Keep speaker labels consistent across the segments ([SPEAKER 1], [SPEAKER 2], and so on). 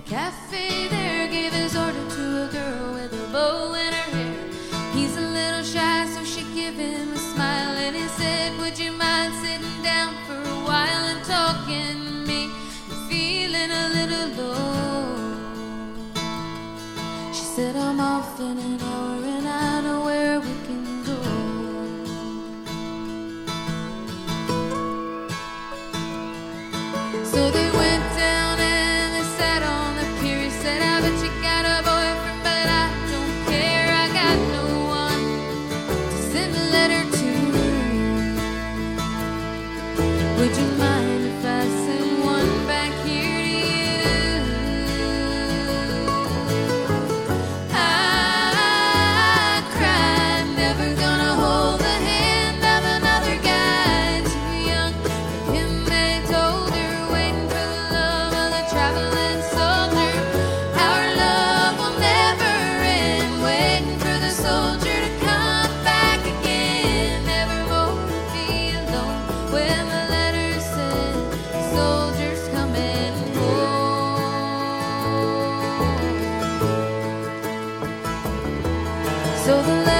[SPEAKER 1] the cafe there gave his order to a girl with a bow in her hair. He's a little shy, so she gave him a smile and he said, Would you mind sitting down for a while and talking to me? I'm feeling a little low. She said, I'm often in So the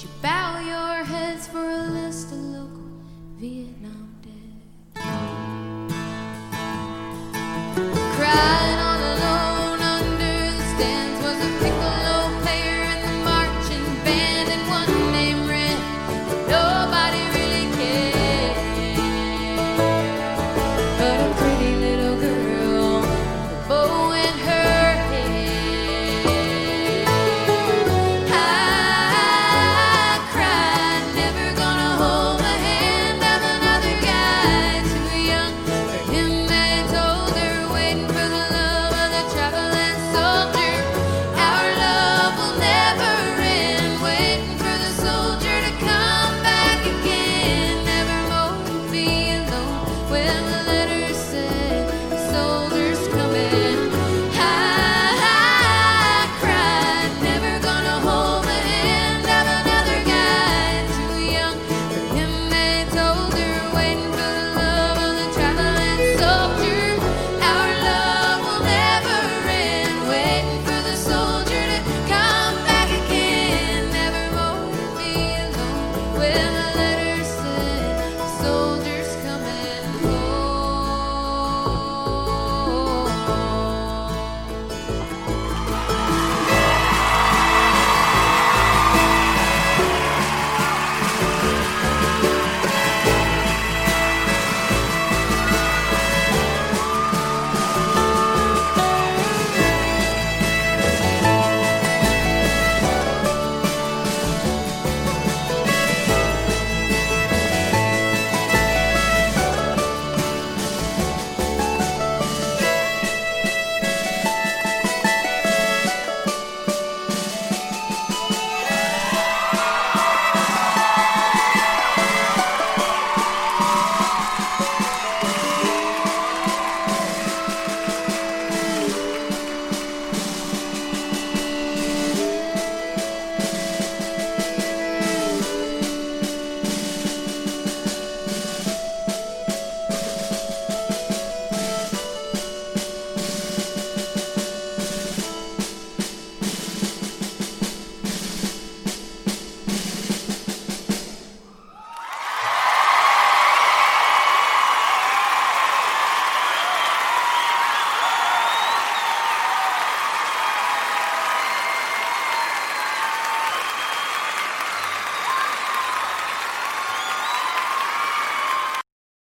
[SPEAKER 1] you back.